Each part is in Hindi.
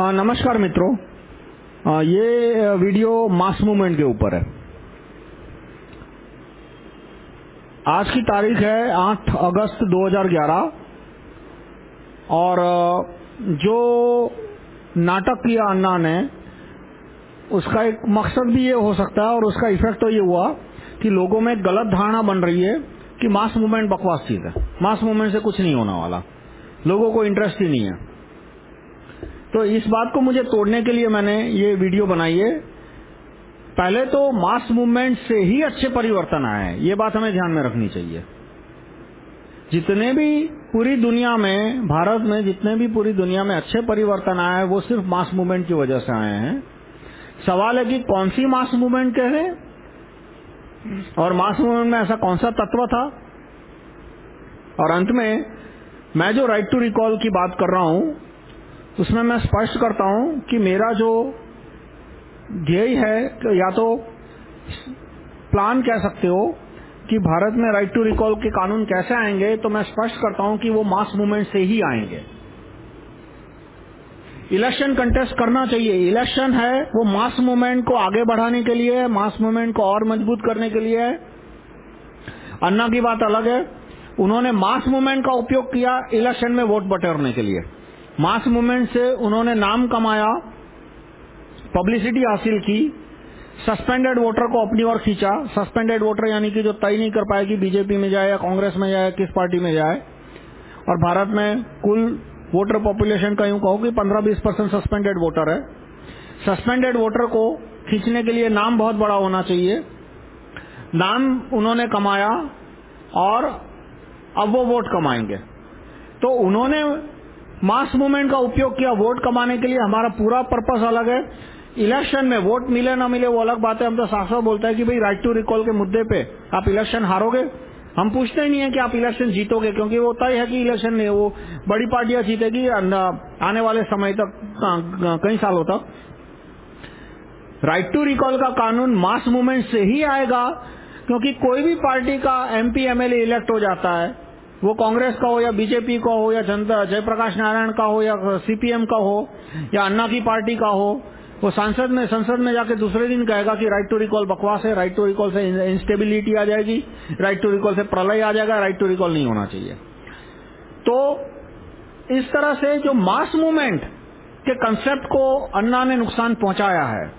नमस्कार मित्रों। ये वीडियो मास मूवमेंट के ऊपर है। आज की तारीख है 8 अगस्त 2011 और जो नाटक किया अन्ना ने, उसका एक मकसद भी ये हो सकता है और उसका इफ़ेक्ट तो ये हुआ कि लोगों में गलत धारणा बन रही है कि मास मूवमेंट बकवास चीज़ है। मास मूवमेंट से कुछ नहीं होने वाला। लोगों को इंटरेस्ट ही नहीं है। तो इस बात को मुझे तोड़ने के लिए मैंने ये वीडियो बनाई है। पहले तो मास मूवमेंट से ही अच्छे परिवर्तन आए हैं। ये बात हमें ध्यान में रखनी चाहिए। जितने भी पूरी दुनिया में, भारत में जितने भी पूरी दुनिया में अच्छे परिवर्तन आए हैं, वो सिर्फ़ मास मूवमेंट की वजह से आए हैं। सवाल है कि कौन सी मास मूवमेंट कह रहे और मास मूवमेंट में ऐसा कौन सा तत्व था? और अंत में, मैं जो राइट टू रिकॉल की बात कर रहा हूँ उसमें मैं स्पष्ट करता हूँ कि मेरा जो ध्येय है या तो प्लान कह सकते हो कि भारत में राइट टू रिकॉल के कानून कैसे आएँगे तो मैं स्पष्ट करता हूँ कि वो मास मूवमेंट से ही आएँगे। इलेक्शन कंटेस्ट करना चाहिए। इलेक्शन है, वो मास मूवमेंट को आगे बढ़ाने के लिए है मास मूवमेंट को और मज़बूत करने के लिए है। अन्ना की बात अलग है। उन्होंने मास मूवमेंट का उपयोग किया इलेक्शन में वोट बटोरने के लिए। मास मूवमेंट से उन्होंने नाम कमाया, पब्लिसिटी हासिल की, सस्पेंडेड वोटर को अपनी ओर खींचा। सस्पेंडेड वोटर यानी कि जो तय नहीं कर पाए कि बीजेपी में जाए या कांग्रेस में जाए किस पार्टी में जाए। और भारत में कुल वोटर पॉपुलेशन का यूँ कहो कि 15-20 परसेंट सस्पेंडेड वोटर है। सस्पेंडेड वोटर को खींचने के लिए नाम बहुत बड़ा होना चाहिए। नाम उन्होंने कमाया और अब वो वोट कमाएँगे। तो उन्होंने मास मूवमेंट का उपयोग किया, वोट कमाने के लिए हमारा पूरा पर्पस अलग है। इलेक्शन में वोट मिले ना मिले वो अलग बात है। हम तो साफ़ साफ़ बोलते हैं कि भाई राइट टू रिकॉल के मुद्दे पे आप इलेक्शन हारोगे। हम पूछते ही नहीं है कि आप इलेक्शन जीतोगे, क्योंकि वो तय है कि इलेक्शन नहीं वो बड़ी पार्टियाँ जीतेगी आने वाले समय तक कई सालों तक। राइट टू रिकॉल का कानून मास मूवमेंट से ही आएगा, क्योंकि कोई भी पार्टी का एमपी एमएलए इलेक्ट हो जाता है। वो कांग्रेस का हो या बीजेपी का हो या जनता, जयप्रकाश नारायण का हो या सीपीएम का हो या अन्ना की पार्टी का हो, वो सांसद में, संसद में जाके दूसरे दिन कहेगा कि राइट टू रिकॉल बकवास है राइट टू रिकॉल से इंस्टेबिलिटी आ जाएगी राइट टू रिकॉल से प्रलय आ जाएगा राइट टू रिकॉल नहीं होना चाहिए। तो इस तरह से जो मास मूवमेंट के कंसेप्ट को अन्ना ने नुकसान पहुँचाया है,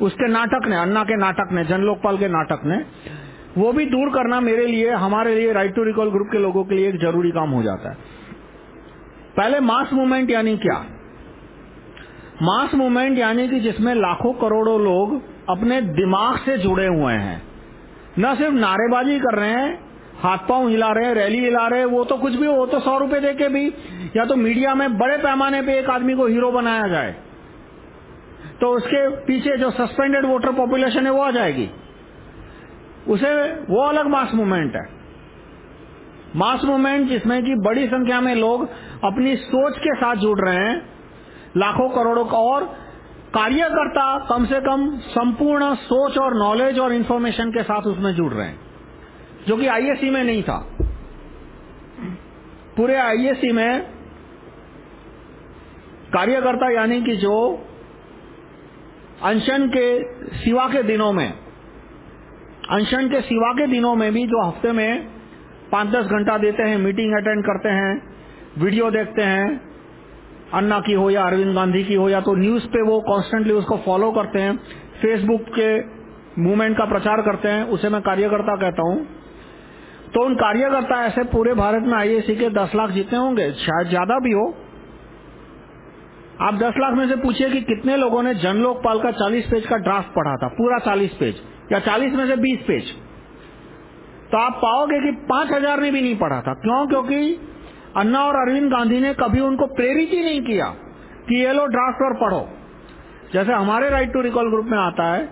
उसके नाटक ने, अन्ना के नाटक ने जन लोकपाल के नाटक ने वो भी दूर करना मेरे लिए, हमारे लिए राइट टू रिकॉल ग्रुप के लोगों के लिए एक ज़रूरी काम हो जाता है। पहले मास मूवमेंट यानी क्या? मास मूवमेंट यानी कि जिसमें लाखों करोड़ों लोग अपने दिमाग से जुड़े हुए हैं। न सिर्फ़ नारेबाजी कर रहे हैं हाथ पाँव हिला रहे हैं, रैली हिला रहे हैं, वो तो कुछ भी हो तो सौ रुपए देके भी, या तो मीडिया में बड़े पैमाने पे एक आदमी को हीरो बनाया जाए। तो उसके पीछे जो सस्पेंडेड वोटर पॉपुलेशन है, वो आ जाएगी। उसे वो अलग मास मूवमेंट है। मास मूवमेंट जिसमें कि बड़ी संख्या में लोग अपनी सोच के साथ जुड़ रहे हैं, लाखों करोड़ों का और कार्यकर्ता कम से कम संपूर्ण सोच और नॉलेज और इन्फॉर्मेशन के साथ उसमें जुड़ रहे हैं, जो कि आईएससी में नहीं था। पूरे आईएससी में कार्यकर्ता यानी कि जो अनशन के सिवा के दिनों में अनशन के सिवा के दिनों में भी जो हफ़्ते में पाँच दस घंटा देते हैं मीटिंग अटेंड करते हैं वीडियो देखते हैं, अन्ना की हो या अरविंद गांधी की हो या तो न्यूज़ पे वो कॉन्स्टेंटली उसको फॉलो करते हैं फेसबुक के मूवमेंट का प्रचार करते हैं, उसे मैं कार्यकर्ता कहता हूँ। तो उन कार्यकर्ता ऐसे पूरे भारत में आईएसी के दस लाख जितने होंगे, शायद ज़्यादा भी हो, आप दस लाख में से पूछिए कि कितने लोगों ने जन लोकपाल का चालीस पेज का ड्राफ्ट पढ़ा था, पूरा चालीस पेज। या चालीस में से बीस पेज। तो आप पाओगे कि पाँच हज़ार ने भी नहीं पढ़ा था। क्यों? क्योंकि अन्ना और अरविंद गांधी ने कभी उनको प्रेरित ही नहीं किया कि ये लो ड्राफ्ट और पढ़ो। जैसे हमारे राइट टू रिकॉल ग्रुप में आता है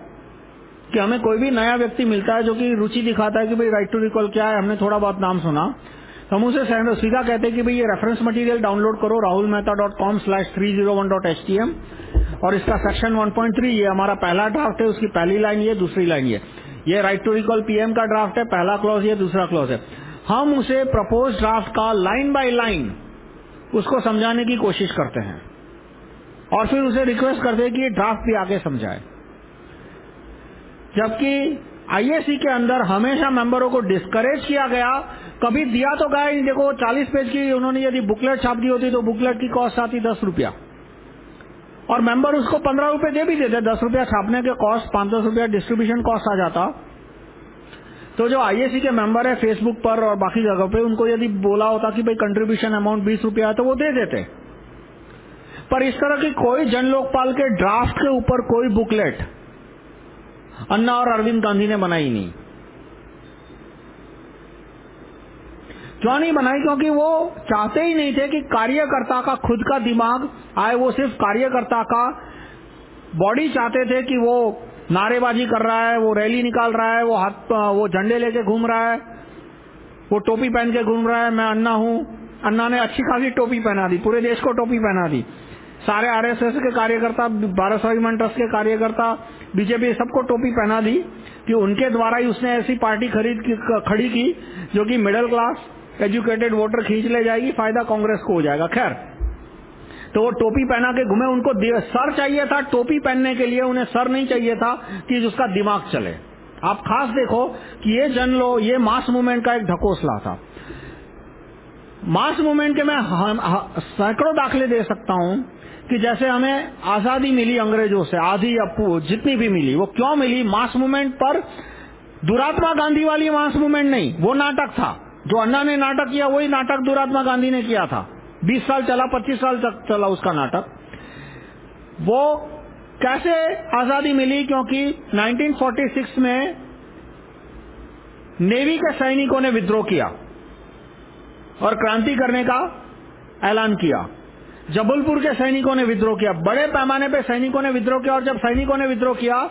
कि हमें कोई भी नया व्यक्ति मिलता है जो कि रुचि दिखाता है कि भाई राइट टू रिकॉल क्या है, हमने थोड़ा बहुत नाम सुना। तो हम उसे सीधा कहते हैं कि भाई ये रेफरेंस मटेरियल डाउनलोड करो, Rahul Mehta dot com slash three zero one dot H T M और इसका सेक्शन 1.3 ये हमारा पहला ड्राफ्ट है, उसकी पहली लाइन ये, दूसरी लाइन ये। ये राइट टू रिकॉल पीएम का ड्राफ्ट है, पहला क्लॉज ये, दूसरा क्लॉज है। हम उसे प्रपोज ड्राफ्ट का लाइन बाय लाइन उसको समझाने की कोशिश करते हैं और फिर उसे रिक्वेस्ट करते हैं कि ड्राफ्ट भी आके समझाए। जबकि आईएसी के अंदर हमेशा मेंबरों को डिस्करेज किया गया, कभी दिया तो गया देखो 40 पेज की उन्होंने यदि बुकलेट छाप दी होती तो बुकलेट की कॉस्ट आती दस रुपया। और मेंबर उसको पंद्रह रुपए दे भी देते, दस रुपया छापने के कॉस्ट पाँच दस रुपया डिस्ट्रीब्यूशन कॉस्ट आ जाता। तो जो आईएसी के मेंबर है फेसबुक पर और बाकी जगह पे, उनको यदि बोला होता कि भाई कंट्रीब्यूशन अमाउंट बीस रुपया है तो वो दे देते। पर इस तरह की कोई जन लोकपाल के ड्राफ्ट के ऊपर कोई बुकलेट अन्ना और अरविंद गांधी ने बनाई नहीं। क्यों नहीं बनाई क्योंकि वो चाहते ही नहीं थे कि कार्यकर्ता का खुद का दिमाग आए। वो सिर्फ़ कार्यकर्ता का बॉडी चाहते थे कि वो नारेबाजी कर रहा है वो रैली निकाल रहा है वो हाथ वो झंडे लेके घूम रहा है वो टोपी पहन के घूम रहा है। मैं अन्ना हूँ। अन्ना ने अच्छी खासी टोपी पहना दी पूरे देश को टोपी पहना दी। सारे आरएसएस के कार्यकर्ता भारत स्वाभिमान ट्रस्ट के कार्यकर्ता बीजेपी सबको टोपी पहना दी कि उनके द्वारा ही उसने ऐसी पार्टी खरीद की, खड़ी की जो कि मिडिल क्लास एजुकेटेड वोटर खींच ले जाएगी, फ़ायदा कांग्रेस को हो जाएगा, खैर। तो वो टोपी पहना के घूमे, उनको सर चाहिए था, टोपी पहनने के लिए उन्हें सर नहीं चाहिए था कि उसका दिमाग चले। आप खास देखो कि ये जन लो, ये मास मूवमेंट का एक ढकोसला था। मास मूवमेंट के मैं सैकड़ों दाखले दे सकता हूँ कि जैसे हमें आज़ादी मिली अंग्रेज़ों से, आधी या जितनी भी मिली, वो क्यों मिली? मास मूवमेंट पर दुरात्मा गांधी वाली मास मूवमेंट नहीं, वो नाटक था। जो अन्ना ने नाटक किया, वही नाटक दुरात्मा गांधी ने किया था। 20 साल चला 25 साल तक चला उसका नाटक। वो कैसे आज़ादी मिली? क्योंकि 1946 में नेवी के सैनिकों ने विद्रोह किया और क्रांति करने का ऐलान किया। जबलपुर के सैनिकों ने विद्रोह किया, बड़े पैमाने पे सैनिकों ने विद्रोह किया और जब सैनिकों ने विद्रोह किया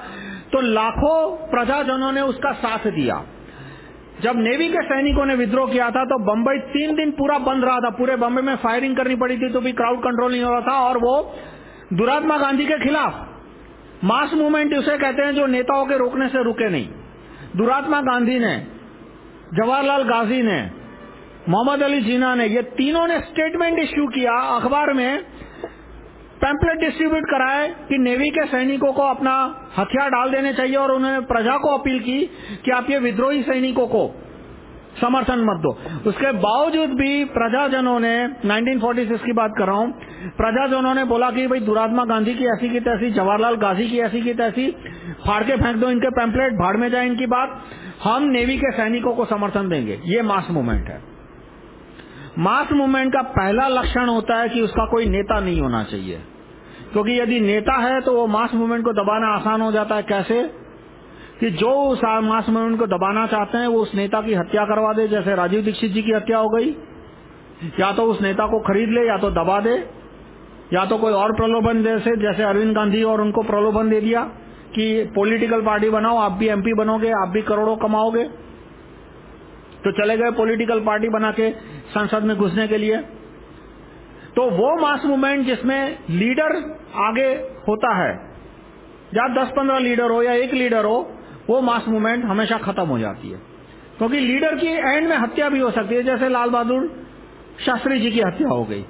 तो लाखों प्रजाजनों ने उसका साथ दिया। जब नेवी के सैनिकों ने विद्रोह किया था तो बम्बई तीन दिन पूरा बंद रहा था। पूरे बंबई में फायरिंग करनी पड़ी थी तो भी क्राउड कंट्रोल नहीं हो रहा था। और वो दुरात्मा गांधी के खिलाफ मास मूवमेंट उसे कहते हैं, जो नेताओं के रोकने से रुके नहीं। दुरात्मा गांधी ने, जवाहरलाल गांधी ने, मोहम्मद अली जीना ने, ये तीनों ने स्टेटमेंट इश्यू किया अखबार में पैम्पलेट डिस्ट्रीब्यूट कराए कि नेवी के सैनिकों को अपना हथियार डाल देने चाहिए और उन्होंने प्रजा को अपील की कि आप ये विद्रोही सैनिकों को समर्थन मत दो। उसके बावजूद भी प्रजाजनों ने 1946 की बात कर रहा हूँ, प्रजाजनों ने बोला कि भाई दुरात्मा गांधी की ऐसी की तैसी, जवाहरलाल गांधी की ऐसी की तैसी, फाड़ के फेंक दो इनके पैम्पलेट भाड़ में जाए इनकी बात, हम नेवी के सैनिकों को समर्थन देंगे। ये मास मूवमेंट है। मास मूवमेंट का पहला लक्षण होता है कि उसका कोई नेता नहीं होना चाहिए। क्योंकि यदि नेता है तो वो मास मूवमेंट को दबाना आसान हो जाता है। कैसे? कि जो उस मास मूवमेंट को दबाना चाहते हैं, वो उस नेता की हत्या करवा दे, जैसे राजीव दीक्षित जी की हत्या हो गई। या तो उस नेता को खरीद ले, या तो दबा दे, या तो कोई और प्रलोभन दे से जैसे अरविंद गांधी और उनको प्रलोभन दे दिया कि पॉलिटिकल पार्टी बनाओ, आप भी एमपी बनोगे, आप भी करोड़ों कमाओगे। तो चले गए पॉलिटिकल पार्टी बना के संसद में घुसने के लिए। तो वो मास मूवमेंट जिसमें लीडर आगे होता है, या दस पंद्रह लीडर हो या एक लीडर हो, वो मास मूवमेंट हमेशा खत्म हो जाती है। क्योंकि लीडर की एंड में हत्या भी हो सकती है, जैसे लाल बहादुर शास्त्री जी की हत्या हो गई।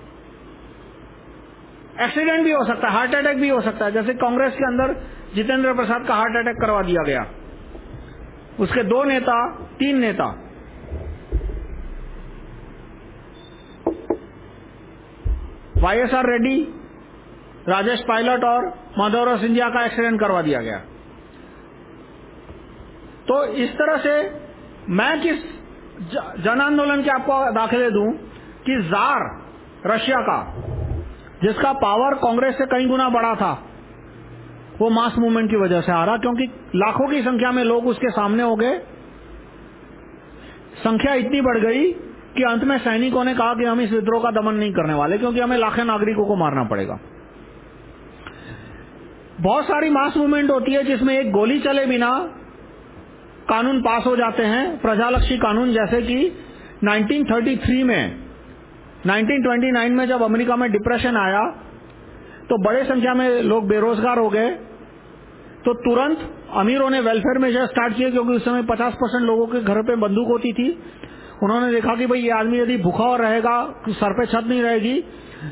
एक्सीडेंट भी हो सकता है हार्ट अटैक भी हो सकता है, जैसे कांग्रेस के अंदर जितेंद्र प्रसाद का हार्ट अटैक करवा दिया गया। उसके दो नेता, तीन नेता वाईएसआर रेड्डी, राजेश पायलट और माधवराव सिंधिया का एक्सीडेंट करवा दिया गया। तो इस तरह से मैं किस जन आंदोलन के आपको दाखिले दूँ कि जार रशिया का, जिसका पावर कांग्रेस से कई गुना बड़ा था, वो मास मूवमेंट की वजह से आ रहा, क्योंकि लाखों की संख्या में लोग उसके सामने हो गए। संख्या इतनी बढ़ गई कि अंत में सैनिकों ने कहा कि हम इस विद्रोह का दमन नहीं करने वाले, क्योंकि हमें लाखों नागरिकों को मारना पड़ेगा। बहुत सारी मास मूवमेंट होती है जिसमें एक गोली चले बिना कानून पास हो जाते हैं। प्रजालक्षी कानून जैसे कि 1933 में 1929 में जब अमेरिका में डिप्रेशन आया तो बड़े संख्या में लोग बेरोजगार हो गए। तो तुरंत अमीरों ने वेलफेयर मेजर स्टार्ट किए, क्योंकि उस समय 50 परसेंट लोगों के घर पे बंदूक होती थी। उन्होंने देखा कि भाई ये आदमी यदि भूखा और रहेगा सर पे छत नहीं रहेगी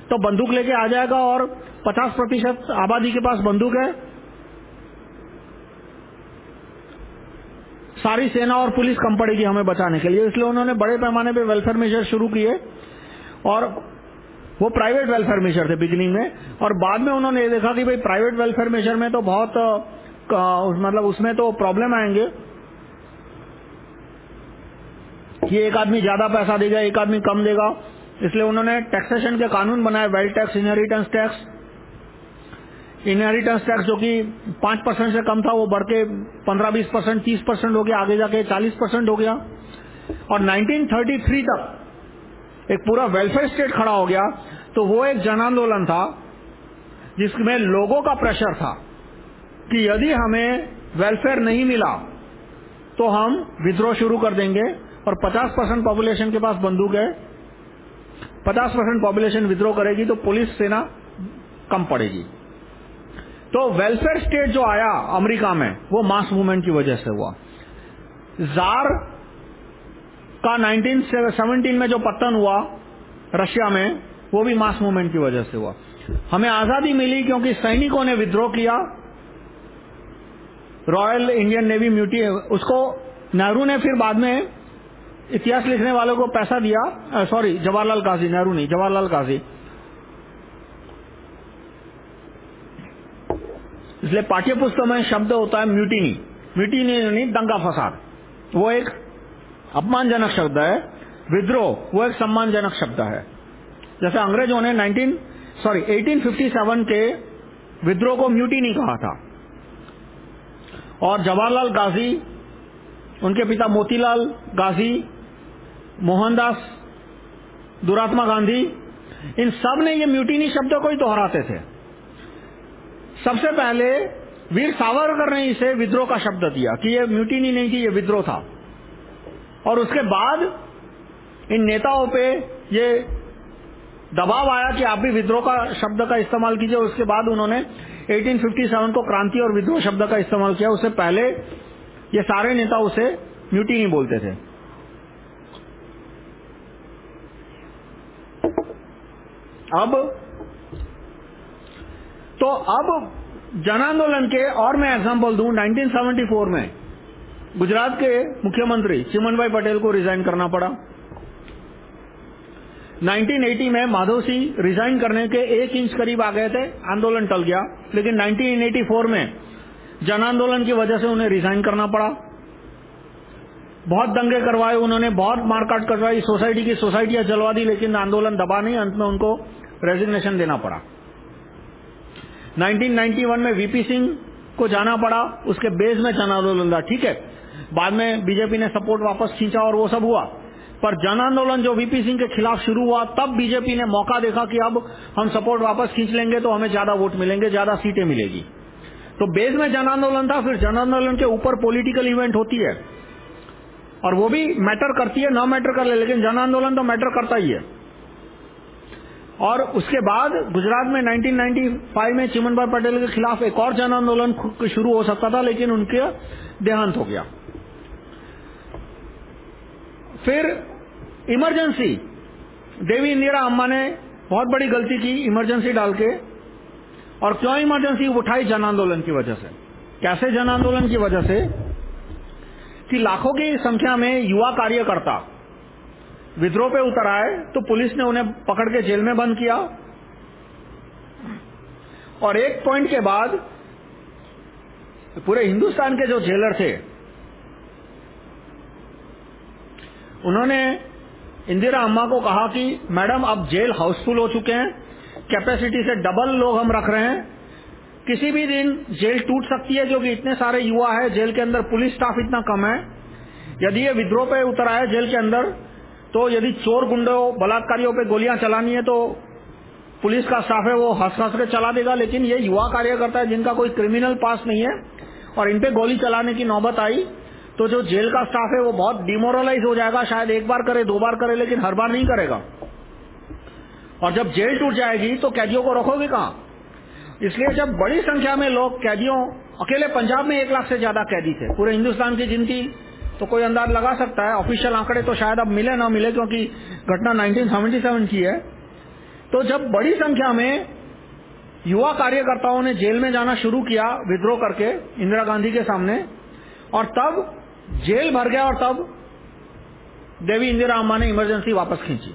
तो बंदूक लेके आ जाएगा और 50 प्रतिशत आबादी के पास बंदूक है। सारी सेना और पुलिस कम पड़ेगी हमें बचाने के लिए। इसलिए उन्होंने बड़े पैमाने पे वेलफेयर मेजर शुरू किए और वो प्राइवेट वेलफेयर मेजर थे बिगिनिंग में। और बाद में उन्होंने ये देखा कि भाई प्राइवेट वेलफेयर मेजर में तो बहुत मतलब उसमें तो प्रॉब्लम आएँगे। कि एक आदमी ज़्यादा पैसा देगा, एक आदमी कम देगा। इसलिए उन्होंने टैक्सेशन के कानून बनाए wealth tax inheritance tax inheritance tax जो कि पाँच परसेंट से कम था, वो बढ़ के पंद्रह बीस परसेंट, तीस परसेंट हो गया, आगे जाके चालीस परसेंट हो गया। और 1933 तक एक पूरा वेलफेयर स्टेट खड़ा हो गया तो वो एक जन आंदोलन था, जिसमें लोगों का प्रेशर था कि यदि हमें वेलफेयर नहीं मिला तो हम विद्रोह शुरू कर देंगे। और 50 परसेंट पॉपुलेशन के पास बंदूक है। 50 परसेंट पॉपुलेशन विद्रोह करेगी तो पुलिस सेना कम पड़ेगी। तो वेलफेयर स्टेट जो आया अमेरिका में, वो मास मूवमेंट की वजह से हुआ। जार का 1917 में जो पतन हुआ, रशिया में, वो भी मास मूवमेंट की वजह से हुआ। हमें आज़ादी मिली क्योंकि सैनिकों ने विद्रोह किया। रॉयल इंडियन नेवी म्यूटी, उसको नेहरू ने फिर बाद में इतिहास लिखने वालों को पैसा दिया सॉरी जवाहरलाल गाजी नेहरू नहीं, जवाहरलाल गाजी इसलिए पाठ्य पुस्तक में शब्द होता है म्यूटिनी। म्यूटिनी नहीं दंगा फसाद। वो एक अपमानजनक शब्द है। विद्रोह, वो एक सम्मानजनक शब्द है। जैसे अंग्रेज़ों ने 19 सॉरी 1857 के विद्रोह को म्यूटिनी कहा था। और जवाहरलाल गाजी उनके पिता मोतीलाल गाजी मोहनदास, दुरात्मा गांधी, इन सबने ये म्यूटिनी शब्दों को ही दोहराते थे। सबसे पहले वीर सावरकर ने इसे विद्रोह का शब्द दिया कि ये म्यूटिनी नहीं थी, ये विद्रोह था। और उसके बाद इन नेताओं पे ये दबाव आया कि आप भी विद्रोह का शब्द का इस्तेमाल कीजिए। उसके बाद उन्होंने 1857 को क्रांति और विद्रोह शब्द का इस्तेमाल किया। उससे पहले ये सारे नेता उसे म्यूटिनी बोलते थे। अब तो अब जन आंदोलन के और मैं एग्जांपल दूँ 1974 में गुजरात के मुख्यमंत्री चिमनभाई पटेल को रिजाइन करना पड़ा। 1980 में माधव सिंह रिजाइन करने के एक इंच करीब आ गए थे, आंदोलन टल गया। लेकिन 1984 में जन आंदोलन की वजह से उन्हें रिजाइन करना पड़ा। बहुत दंगे करवाए, उन्होंने बहुत मारकाट करवाई सोसाइटी की सोसाइटियाँ जलवा दी, लेकिन आंदोलन दबा नहीं, अंत में उनको रेजिग्नेशन देना पड़ा। 1991 में वीपी सिंह को जाना पड़ा, उसके बेस में जन आंदोलन था, ठीक है। बाद में बीजेपी ने सपोर्ट वापस खींचा और वो सब हुआ। पर जन आंदोलन जो वीपी सिंह के खिलाफ शुरू हुआ, तब बीजेपी ने मौका देखा कि अब हम सपोर्ट वापस खींच लेंगे तो हमें ज़्यादा वोट मिलेंगे, ज़्यादा सीटें मिलेगी। तो बेस में जन आंदोलन था, फिर जन आंदोलन के ऊपर पॉलिटिकल इवेंट होती है। और वो भी मैटर करती है, ना मैटर कर ले लेकिन जन आंदोलन तो मैटर करता ही है। और उसके बाद गुजरात में 1995 में चिमन भाई पटेल के खिलाफ एक और जन आंदोलन शुरू हो सकता था, लेकिन उनके देहांत हो गया। फिर इमरजेंसी। देवी इंदिरा अम्मा ने बहुत बड़ी गलती की, इमरजेंसी डाल के। और क्यों इमरजेंसी उठाई जन आंदोलन की वजह से? कैसे जन आंदोलन की वजह से? कि लाखों की संख्या में युवा कार्यकर्ता विद्रोह पे उतर आए तो पुलिस ने उन्हें पकड़ के जेल में बंद किया। और एक पॉइंट के बाद पूरे हिंदुस्तान के जो जेलर थे, उन्होंने इंदिरा अम्मा को कहा कि, मैडम, अब जेल हाउसफुल हो चुके हैं, कैपेसिटी से डबल लोग हम रख रहे हैं किसी भी दिन जेल टूट सकती है, क्योंकि इतने सारे युवा है, जेल के अंदर पुलिस स्टाफ इतना कम है। यदि ये विद्रोह पे उतर आए जेल के अंदर तो यदि चोर गुंडों, बलात्कारियों पे गोलियाँ चलानी है तो पुलिस का स्टाफ है, वो हंस हंस के चला देगा। लेकिन ये युवा कार्यकर्ता है, जिनका कोई क्रिमिनल पास नहीं है, और इन पे गोली चलाने की नौबत आई तो जो जेल का स्टाफ है, वो बहुत डिमोरलाइज हो जाएगा। शायद एक बार करे, दो बार करे, लेकिन हर बार नहीं करेगा। और जब जेल टूट जाएगी तो कैदियों को रखोगे कहाँ? इसलिए जब बड़ी संख्या में लोग कैदियों, अकेले पंजाब में एक लाख से ज़्यादा कैदी थे, पूरे हिंदुस्तान की गिनती तो कोई अंदाज लगा सकता है, ऑफिशियल आंकड़े तो शायद अब मिले ना मिले क्योंकि घटना 1977 की है। तो जब बड़ी संख्या में युवा कार्यकर्ताओं ने जेल में जाना शुरू किया, विद्रोह करके, इंदिरा गांधी के सामने, और तब जेल भर गया और तब देवी इंदिरा अम्मा ने इमरजेंसी वापस खींची।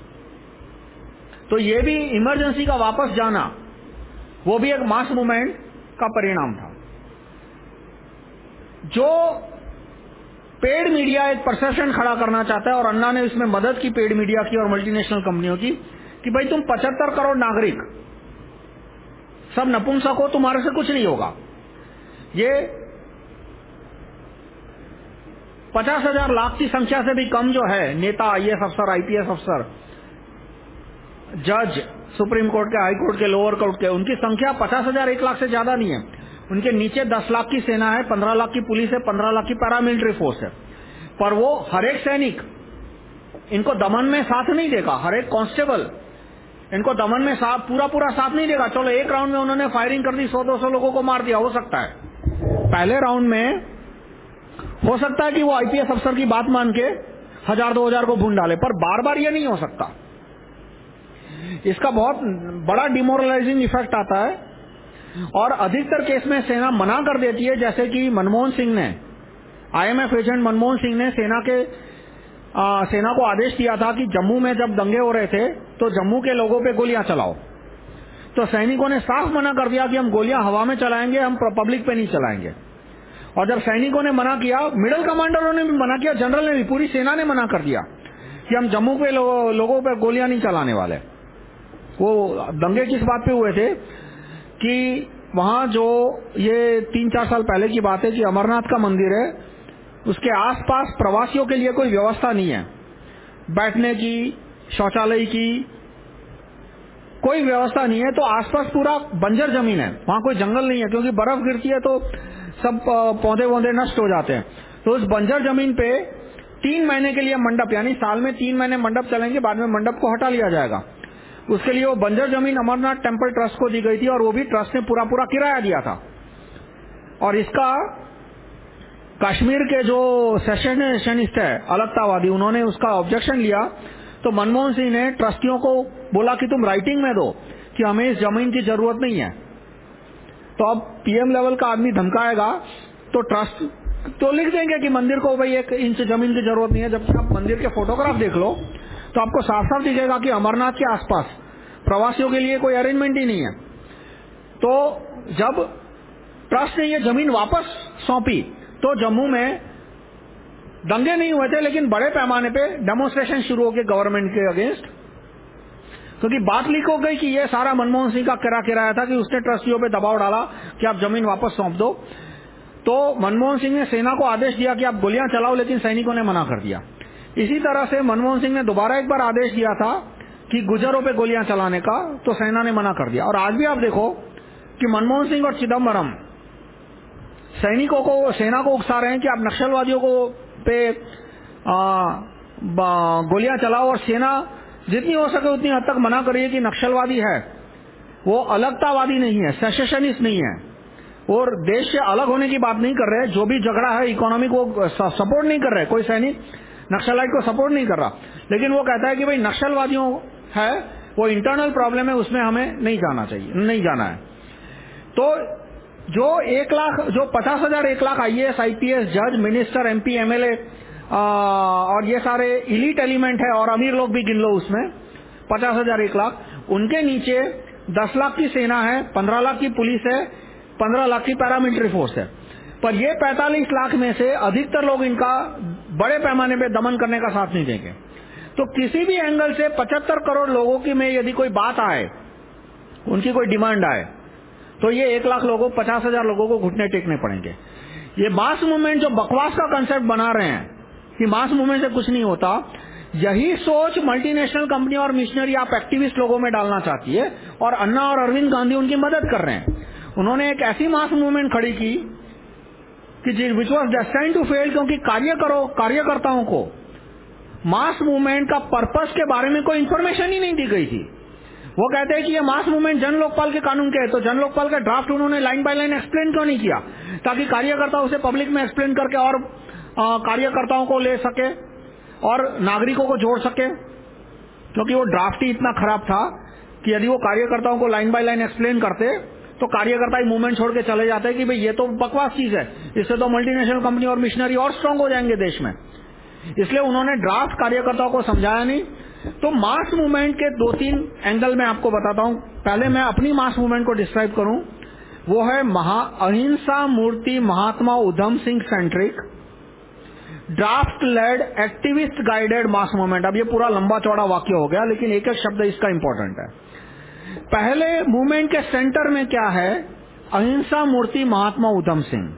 तो ये भी इमरजेंसी का वापस जाना वो भी एक मास मूवमेंट का परिणाम था। जो पेड मीडिया एक परसेप्शन खड़ा करना चाहता है और अन्ना ने इसमें मदद की पेड मीडिया की और मल्टीनेशनल कंपनियों की, कि भाई तुम पचहत्तर करोड़ नागरिक, सब नपुंसक हो, तुम्हारे से कुछ नहीं होगा। ये पचास हज़ार लाख की संख्या से भी कम जो है, नेता आईएएस अफसर आईपीएस अफसर जज, सुप्रीम कोर्ट के, हाई कोर्ट के, लोअर कोर्ट के, उनकी संख्या पचास हज़ार एक लाख से ज़्यादा नहीं है। उनके नीचे दस लाख की सेना है, पंद्रह लाख की पुलिस है, पंद्रह लाख की पैरामिलिट्री फोर्स है। पर वो हरेक सैनिक इनको दमन में साथ नहीं देगा, हर एक कांस्टेबल इनको दमन में साथ पूरा पूरा साथ नहीं देगा। चलो, एक राउंड में उन्होंने फायरिंग कर दी, सौ दो सौ लोगों को मार दिया, हो सकता है। पहले राउंड में हो सकता है कि वो आईपीएस अफसर की बात मान के हज़ार दो हज़ार को भून डाले, पर बार बार ये नहीं हो सकता। इसका बहुत बड़ा डिमोरलाइजिंग इफ़ेक्ट आता है। और अधिकतर केस में सेना मना कर देती है जैसे कि मनमोहन सिंह ने। आईएमएफ एजेंट मनमोहन सिंह ने सेना के आ, सेना को आदेश दिया था कि जम्मू में जब दंगे हो रहे थे तो जम्मू के लोगों पे गोलियाँ चलाओ। तो सैनिकों ने साफ़ मना कर दिया कि हम गोलियाँ हवा में चलाएँगे हम पब्लिक पे नहीं चलाएँगे। और जब सैनिकों ने मना किया मिडिल कमांडरों ने भी मना किया जनरल ने भी पूरी सेना ने मना कर दिया कि हम जम्मू के लो, लोगों पर गोलियाँ नहीं चलाने वाले। वो दंगे किस बात पे हुए थे? कि वहाँ जो ये तीन चार साल पहले की बात है कि अमरनाथ का मंदिर है, उसके आसपास प्रवासियों के लिए कोई व्यवस्था नहीं है। बैठने की, शौचालय की कोई व्यवस्था नहीं है तो आसपास पूरा बंजर ज़मीन है। वहाँ कोई जंगल नहीं है, क्योंकि बर्फ़ गिरती है तो सब पौधे वौधे नष्ट हो जाते हैं। तो उस बंजर ज़मीन पे तीन महीने के लिए मंडप, यानी साल में तीन महीने मंडप चलेंगे, बाद में मंडप को हटा लिया जाएगा। उसके लिए वो बंजर ज़मीन अमरनाथ टेंपल ट्रस्ट को दी गई थी और वो भी ट्रस्ट ने पूरा पूरा किराया दिया था। और इसका कश्मीर के जो सेशनिस्ट है, अलगतावादी, उन्होंने उसका ऑब्जेक्शन लिया। तो मनमोहन सिंह ने ट्रस्टियों को बोला कि तुम राइटिंग में दो कि हमें इस ज़मीन की ज़रूरत नहीं है। तो अब पीएम लेवल का आदमी धमकाएगा तो ट्रस्ट तो लिख देंगे कि मंदिर को भाई एक इंच ज़मीन की ज़रूरत नहीं है, जबकि आप मंदिर के फोटोग्राफ देख लो। तो आपको साफ़ साफ़ दिखेगा कि अमरनाथ के आसपास प्रवासियों के लिए कोई अरेंजमेंट ही नहीं है। तो जब ट्रस्ट ने ये ज़मीन वापस सौंपी तो जम्मू में दंगे नहीं हुए थे, लेकिन बड़े पैमाने पे डेमोन्स्ट्रेशन शुरू हो गए गवर्नमेंट के अगेंस्ट क्योंकि बात लीक हो गई कि ये सारा मनमोहन सिंह का किरा किराया था कि उसने ट्रस्टियों पे दबाव डाला कि आप ज़मीन वापस सौंप दो। तो मनमोहन सिंह ने सेना को आदेश दिया कि आप गोलियाँ चलाओ, लेकिन सैनिकों ने मना कर दिया। इसी तरह से मनमोहन सिंह ने दोबारा एक बार आदेश दिया था कि गुजरों पे गोलियाँ चलाने का तो सेना ने मना कर दिया। और आज भी आप देखो कि मनमोहन सिंह और चिदम्बरम सैनिकों को, सेना को उकसा रहे हैं कि आप नक्सलवादियों को पे गोलियाँ चलाओ और सेना जितनी हो सके उतनी हद तक मना करिए कि नक्सलवादी है। वो अलगतावादी नहीं है सेशनिस्ट नहीं है। और देश से अलग होने की बात नहीं कर रहे, जो भी झगड़ा है, इकोनॉमी को सपोर्ट नहीं कर रहे, कोई सैनिक नक्सलाइट को सपोर्ट नहीं कर रहा। लेकिन वो कहता है कि भाई नक्सलवादियों है, वो इंटरनल प्रॉब्लम है, उसमें हमें नहीं जाना चाहिए, नहीं जाना है। तो जो एक लाख, जो पचास हज़ार एक लाख आईएएस आईपीएस जज मिनिस्टर एमपी एमएलए और ये सारे इलीट एलिमेंट है, और अमीर लोग भी गिन लो उसमें, पचास हज़ार एक लाख, उनके नीचे दस लाख की सेना है, पंद्रह लाख की पुलिस है, पंद्रह लाख की पैरामिलिट्री फोर्स है। पर ये 45 लाख में से अधिकतर लोग इनका बड़े पैमाने पे दमन करने का साथ नहीं देंगे। तो किसी भी एंगल से 75 करोड़ लोगों की में यदि कोई बात आए, उनकी कोई डिमांड आए तो ये एक लाख लोगों, पचास हज़ार लोगों को घुटने टेकने पड़ेंगे। ये मास मूवमेंट जो बकवास का कंसेप्ट बना रहे हैं, कि मास मूवमेंट से कुछ नहीं होता, यही सोच मल्टीनेशनल कंपनी और मिशनरी आप एक्टिविस्ट लोगों में डालना चाहती है, और अन्ना और अरविंद गांधी उनकी मदद कर रहे हैं। उन्होंने एक ऐसी मास मूवमेंट खड़ी की कि which was destine to fail क्योंकि कार्य करो, कार्यकर्ताओं को। मास मूवमेंट का पर्पस के बारे में कोई इन्फॉर्मेशन ही नहीं दी गई थी। वो कहते हैं कि ये मास मूवमेंट जन लोकपाल के कानून के है तो जन लोकपाल का ड्राफ्ट उन्होंने लाइन बाय लाइन एक्सप्लेन क्यों नहीं किया? ताकि कार्यकर्ता उसे पब्लिक में एक्सप्लेन करके और कार्यकर्ताओं को ले सके और नागरिकों को जोड़ सके। क्योंकि वो ड्राफ्ट ही इतना खराब था कि यदि वो कार्यकर्ताओं को लाइन बाय लाइन एक्सप्लेन करते तो कार्यकर्ता ही मूवमेंट छोड़ के चले जाते हैं कि भाई ये तो बकवास चीज़ है। इससे तो मल्टीनेशनल कंपनी और मिशनरी और स्ट्रांग हो जाएँगे देश में। इसलिए उन्होंने ड्राफ्ट कार्यकर्ताओं को समझाया नहीं। तो मास मूवमेंट के दो तीन एंगल में आपको बताता हूँ। पहले मैं अपनी मास मूवमेंट को डिस्क्राइब करूँ। वो है महा अहिंसा मूर्ति Mahatma Udham Singh centric draft led activist guided mass movement अब ये पूरा लंबा चौड़ा वाक्य हो गया, लेकिन एक एक शब्द इसका इंपॉर्टेंट है। पहले मूवमेंट के सेंटर में क्या है? अहिंसा मूर्ति महात्मा उधम सिंह।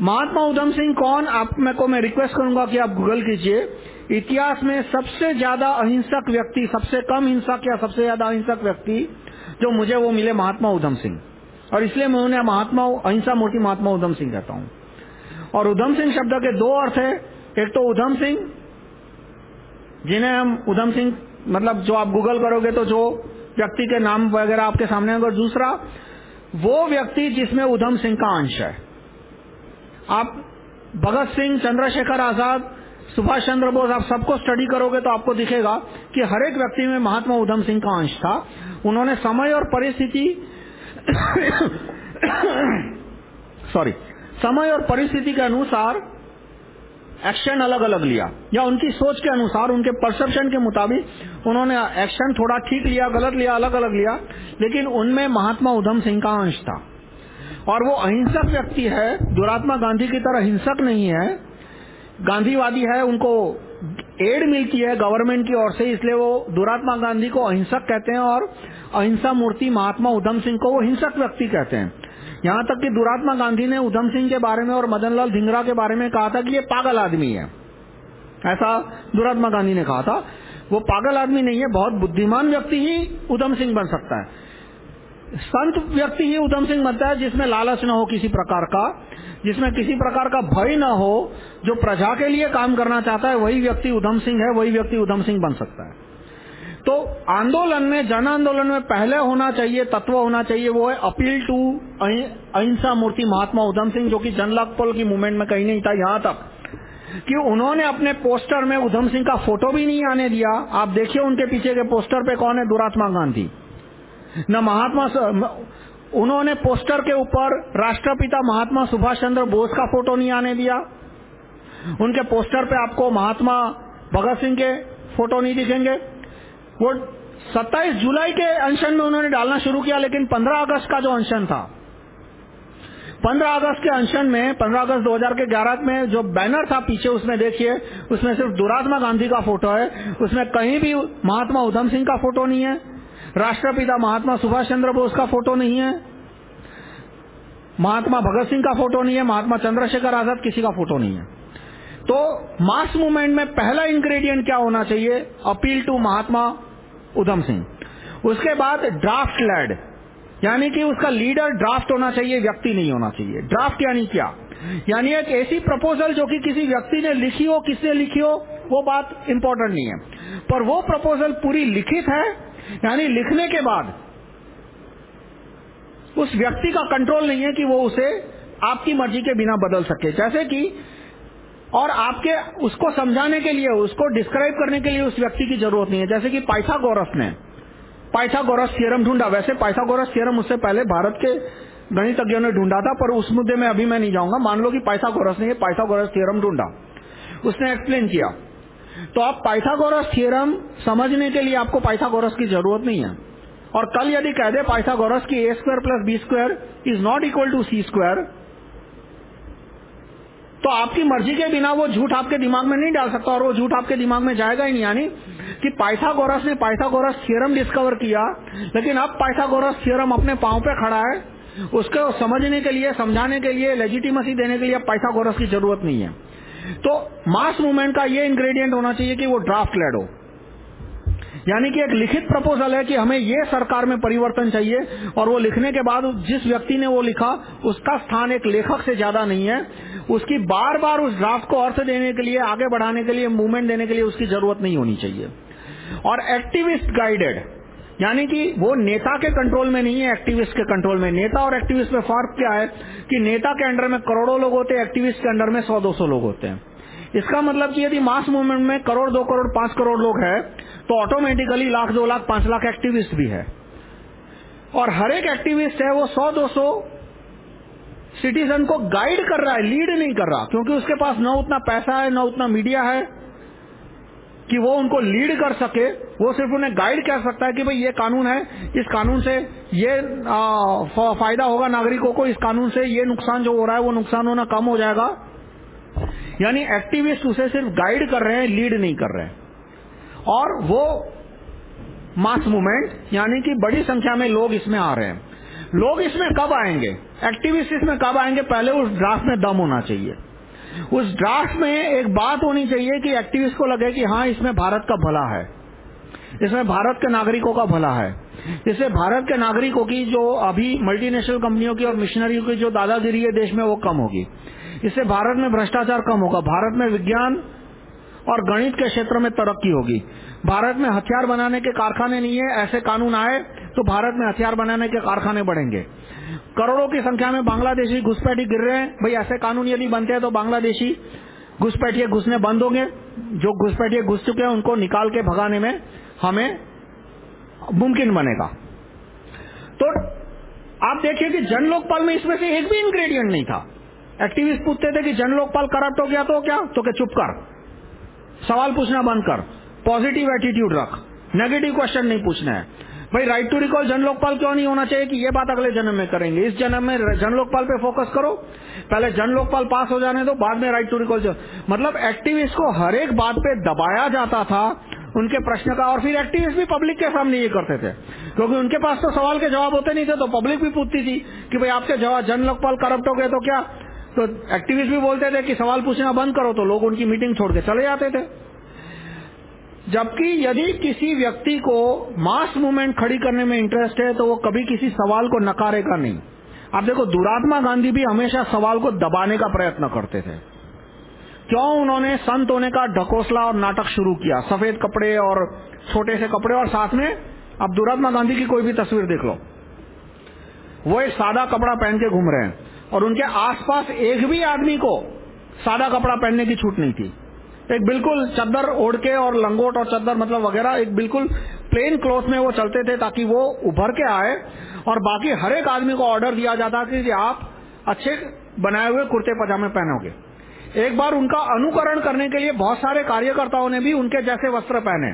महात्मा उधम सिंह कौन? आप मैं को, मैं रिक्वेस्ट करूँगा कि आप गूगल कीजिए। इतिहास में सबसे ज़्यादा अहिंसक व्यक्ति, सबसे कम हिंसक या सबसे ज़्यादा अहिंसक व्यक्ति जो मुझे वो मिले महात्मा उधम सिंह। और इसलिए मैं उन्हें महात्मा, अहिंसा मूर्ति महात्मा उधम सिंह कहता हूँ। और उधम सिंह शब्द के दो अर्थ है। एक तो उधम सिंह, जिन्हें हम उधम सिंह मतलब जो आप गूगल करोगे तो जो व्यक्ति के नाम वगैरह आपके सामने अगर दूसरा, वो व्यक्ति जिसमें उधम सिंह का अंश है। आप भगत सिंह, चंद्रशेखर आज़ाद, सुभाष चंद्र बोस, आप सबको स्टडी करोगे तो आपको दिखेगा कि हर एक व्यक्ति में महात्मा उधम सिंह का अंश था। उन्होंने समय और परिस्थिति सॉरी समय और परिस्थिति के अनुसार एक्शन अलग अलग लिया। या उनकी सोच के अनुसार, उनके परसेप्शन के मुताबिक उन्होंने एक्शन थोड़ा ठीक लिया, गलत लिया अलग अलग लिया, लेकिन उनमें महात्मा उधम सिंह का अंश था। और वो अहिंसक व्यक्ति है, दुरात्मा गांधी की तरह हिंसक नहीं है। गांधीवादी है, उनको एड मिलती है गवर्नमेंट की ओर से, इसलिए वो दुरात्मा गांधी को अहिंसक कहते हैं और अहिंसा मूर्ति महात्मा उधम सिंह को वो हिंसक व्यक्ति कहते हैं। यहाँ तक कि दुरात्मा गांधी ने उधम सिंह के बारे में और मदनलाल धिंगरा के बारे में कहा था कि ये पागल आदमी है। ऐसा दुरात्मा गांधी ने कहा था। वो पागल आदमी नहीं है, बहुत बुद्धिमान व्यक्ति ही उधम सिंह बन सकता है। संत व्यक्ति ही उधम सिंह बनता है जिसमें लालच न हो किसी प्रकार का, जिसमें किसी प्रकार का भय न हो, जो प्रजा के लिए काम करना चाहता है, वही व्यक्ति उधम सिंह है, वही व्यक्ति उधम सिंह बन सकता है। तो आंदोलन में जन आंदोलन में पहले होना चाहिए, तत्व होना चाहिए, वो है अपील टू अहिंसा मूर्ति महात्मा उधम सिंह, जो कि जन जनलाकपल की मूवमेंट में कहीं नहीं था यहाँ तक। कि उन्होंने अपने पोस्टर में उधम सिंह का फ़ोटो भी नहीं आने दिया। आप देखिए उनके पीछे के पोस्टर पे कौन है? दुरात्मा गांधी। न महात्मा उन्होंने पोस्टर के ऊपर राष्ट्रपिता महात्मा सुभाष चंद्र बोस का फ़ोटो नहीं आने दिया। उनके पोस्टर पे आपको महात्मा भगत सिंह के फ़ोटो नहीं दिखेंगे। वो 27 जुलाई के अनशन में उन्होंने डालना शुरू किया, लेकिन 15 अगस्त का जो अनशन था 15 अगस्त के अनशन में 15 अगस्त 2011 में जो बैनर था पीछे, उसमें देखिए, उसमें सिर्फ़ दुरात्मा गांधी का फ़ोटो है, उसमें कहीं भी महात्मा उधम सिंह का फ़ोटो नहीं है, राष्ट्रपिता महात्मा सुभाष चंद्र बोस का फ़ोटो नहीं है, महात्मा भगत सिंह का फ़ोटो नहीं है, महात्मा चंद्रशेखर आज़ाद किसी का फ़ोटो नहीं है। तो मास मूवमेंट में पहला इंग्रेडिएंट क्या होना चाहिए? Appeal to Mahatma Udham Singh. उसके बाद ड्राफ्ट लेड यानी कि उसका लीडर ड्राफ्ट होना चाहिए, व्यक्ति नहीं होना चाहिए। ड्राफ्ट यानी क्या? यानी एक ऐसी प्रपोजल जो कि किसी व्यक्ति ने लिखी हो, किसने लिखी हो, वो बात इंपॉर्टेंट नहीं है। पर वो प्रपोजल पूरी लिखित है, यानी लिखने के बाद उस व्यक्ति का कंट्रोल नहीं है कि वो उसे आपकी मर्ज़ी के बिना बदल सके। जैसे कि और आपके, उसको समझाने के लिए, उसको डिस्क्राइब करने के लिए उस व्यक्ति की ज़रूरत नहीं है। जैसे कि पाइथागोरस ने, पाइथागोरस थियरम ढूंढा। वैसे पाइथागोरस थियरम उससे पहले भारत के गणितज्ञों ने ढूंढा था, पर उस मुद्दे में अभी मैं नहीं जाऊँगा। मान लो कि पाइथागोरस ने पाइथागोरस थियरम ढूंढा। उसने एक्सप्लेन किया। तो आप पाइथागोरस थियरम समझने के लिए आपको पाइथागोरस की ज़रूरत नहीं है। और कल यदि कह दे पाइथागोरस की A square plus B square is not equal to C square तो आपकी मर्ज़ी के बिना वो झूठ आपके दिमाग में नहीं डाल सकता और वो झूठ आपके दिमाग में जाएगा ही नहीं, यानी कि पाइथागोरस ने पाइथागोरस थियरम डिस्कवर किया, लेकिन अब पाइथागोरस थियरम अपने पाँव पे खड़ा है। उसको समझने के लिए, समझाने के लिए लेजिटिमसी देने के लिए पाइथागोरस की ज़रूरत नहीं है। तो मास मूवमेंट का ये इंग्रेडिएंट होना चाहिए कि वो ड्राफ्ट लेड हो। यानी कि एक लिखित प्रपोजल है कि हमें ये सरकार में परिवर्तन चाहिए, और वो लिखने के बाद जिस व्यक्ति ने वो लिखा, उसका स्थान एक लेखक से ज़्यादा नहीं है। उसकी बार बार उस ड्राफ्ट को अर्थ देने के लिए, आगे बढ़ाने के लिए मूवमेंट देने के लिए उसकी ज़रूरत नहीं होनी चाहिए। और एक्टिविस्ट गाइडेड यानी कि वो नेता के कंट्रोल में नहीं है एक्टिविस्ट के कंट्रोल में। नेता और एक्टिविस्ट में फ़र्क क्या है कि नेता के अंडर में करोड़ों लोग होते हैं एक्टिविस्ट के अंडर में सौ दो सौ लोग होते हैं। इसका मतलब कि यदि मास मूवमेंट में करोड़, दो करोड़, पाँच करोड़ लोग हैं तो ऑटोमेटिकली लाख, दो लाख, पाँच लाख एक्टिविस्ट भी है। और हर एक एक्टिविस्ट है, वो सौ दो सौ सिटीजन को गाइड कर रहा है लीड नहीं कर रहा क्योंकि उसके पास न उतना पैसा है न उतना मीडिया है कि वो उनको लीड कर सके। वो सिर्फ़ उन्हें गाइड कर सकता है कि भाई ये कानून है इस कानून से ये आ, फ़ायदा होगा नागरिकों को इस कानून से ये नुकसान जो हो रहा है वो नुकसान होना कम हो जाएगा। यानी एक्टिविस्ट उसे सिर्फ़ गाइड कर रहे हैं लीड नहीं कर रहे हैं। और वो मास मूवमेंट यानी कि बड़ी संख्या में लोग इसमें आ रहे हैं। लोग इसमें कब आएँगे? एक्टिविस्ट इसमें कब आएँगे? पहले उस ड्राफ्ट में दम होना चाहिए। उस ड्राफ्ट में एक बात होनी चाहिए कि एक्टिविस्ट को लगे कि हाँ इसमें भारत का भला है। इसमें भारत के नागरिकों का भला है। इससे भारत के नागरिकों की जो अभी मल्टीनेशनल कंपनियों की और मिशनरियों की जो दादागिरी है देश में, वो कम होगी। इससे भारत में भ्रष्टाचार कम होगा। भारत में विज्ञान और गणित के क्षेत्र में तरक्की होगी। भारत में हथियार बनाने के कारखाने नहीं है। ऐसे कानून आए तो भारत में हथियार बनाने के कारखाने बढ़ेंगे। करोड़ों की संख्या में बांग्लादेशी घुसपैठी गिर रहे हैं। भाई, ऐसे कानून यदि बनते हैं तो बांग्लादेशी घुसपैठिए घुसने बंद होंगे। जो घुसपैठिए घुस चुके हैं, उनको निकाल के भगाने में हमें मुमकिन बनेगा। तो आप देखिए कि जन लोकपाल में इसमें से एक भी इंग्रेडिएंट नहीं था। एक्टिविस्ट पूछते थे कि जन लोकपाल करप्ट हो गया तो क्या? तो क्या चुप कर। सवाल पूछना बंद कर। पॉजिटिव एटीट्यूड रख। नेगेटिव क्वेश्चन नहीं पूछना है। भाई राइट टू रिकॉल जन लोकपाल क्यों नहीं होना चाहिए कि ये बात अगले जन्म में करेंगे? इस जन्म में जन लोकपाल पे फोकस करो। पहले जन लोकपाल पास हो जाने दो, बाद में राइट टू रिकॉल मतलब एक्टिविस्ट को हर एक बात पे दबाया जाता था, उनके प्रश्न का, और फिर एक्टिविस्ट भी पब्लिक के सामने ये करते थे। क्योंकि उनके पास तो सवाल के जवाब होते नहीं थे तो पब्लिक भी पूछती थी कि भाई, आपके जवाब जन लोकपाल करप्ट हो गए तो क्या? तो एक्टिविस्ट भी बोलते थे कि सवाल पूछना बंद करो तो लोग उनकी मीटिंग छोड़ के चले जाते थे। जबकि यदि किसी व्यक्ति को मास मूवमेंट खड़ी करने में इंटरेस्ट है तो वो कभी किसी सवाल को नकारेगा नहीं। आप देखो, दुरात्मा गांधी भी हमेशा सवाल को दबाने का प्रयत्न करते थे। क्यों उन्होंने संत होने का ढकोसला और नाटक शुरू किया? सफ़ेद कपड़े और छोटे से कपड़े और साथ में अब दुरात्मा गांधी की कोई भी तस्वीर देख लो। वो एक सादा कपड़ा पहन के घूम रहे हैं। और उनके आसपास एक भी आदमी को सादा कपड़ा पहनने की छूट नहीं थी। एक बिल्कुल चद्दर ओढ़ के और लंगोट और चद्दर मतलब वगैरह, एक बिल्कुल प्लेन क्लोथ में वो चलते थे ताकि वो उभर के आए। और बाकी हर एक आदमी को ऑर्डर दिया जाता कि आप अच्छे बनाए हुए कुर्ते पजामे पहनोगे। एक बार उनका अनुकरण करने के लिए बहुत सारे कार्यकर्ताओं ने भी उनके जैसे वस्त्र पहने।